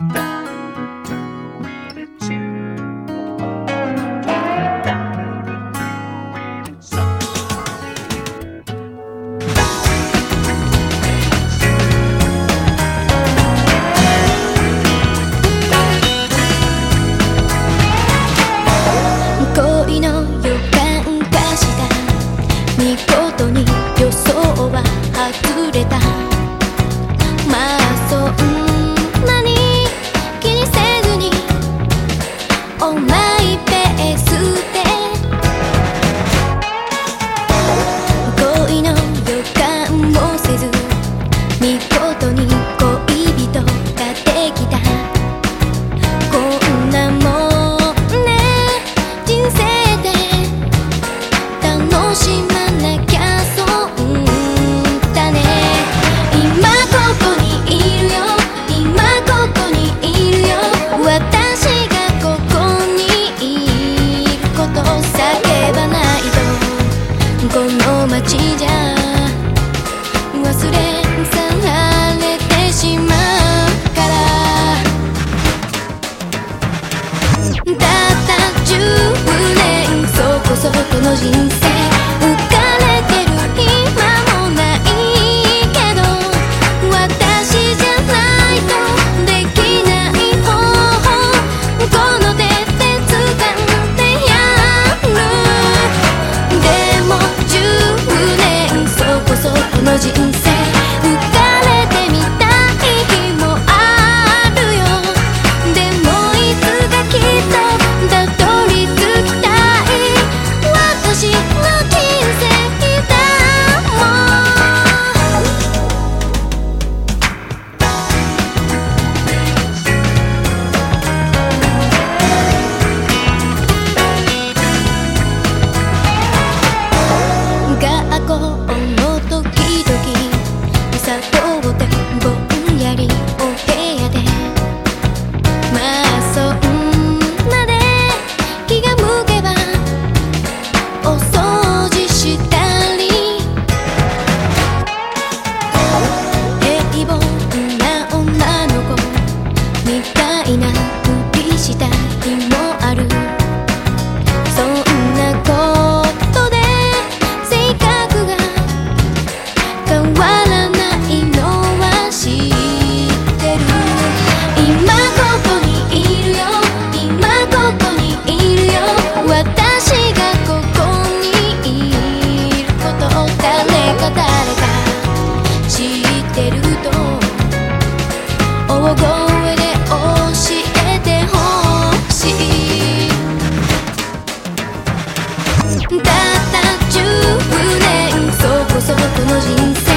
Bye. の街じゃ。忘れ去られてしまうから。たった10年そこそこの人生。たった10年そこそこの人生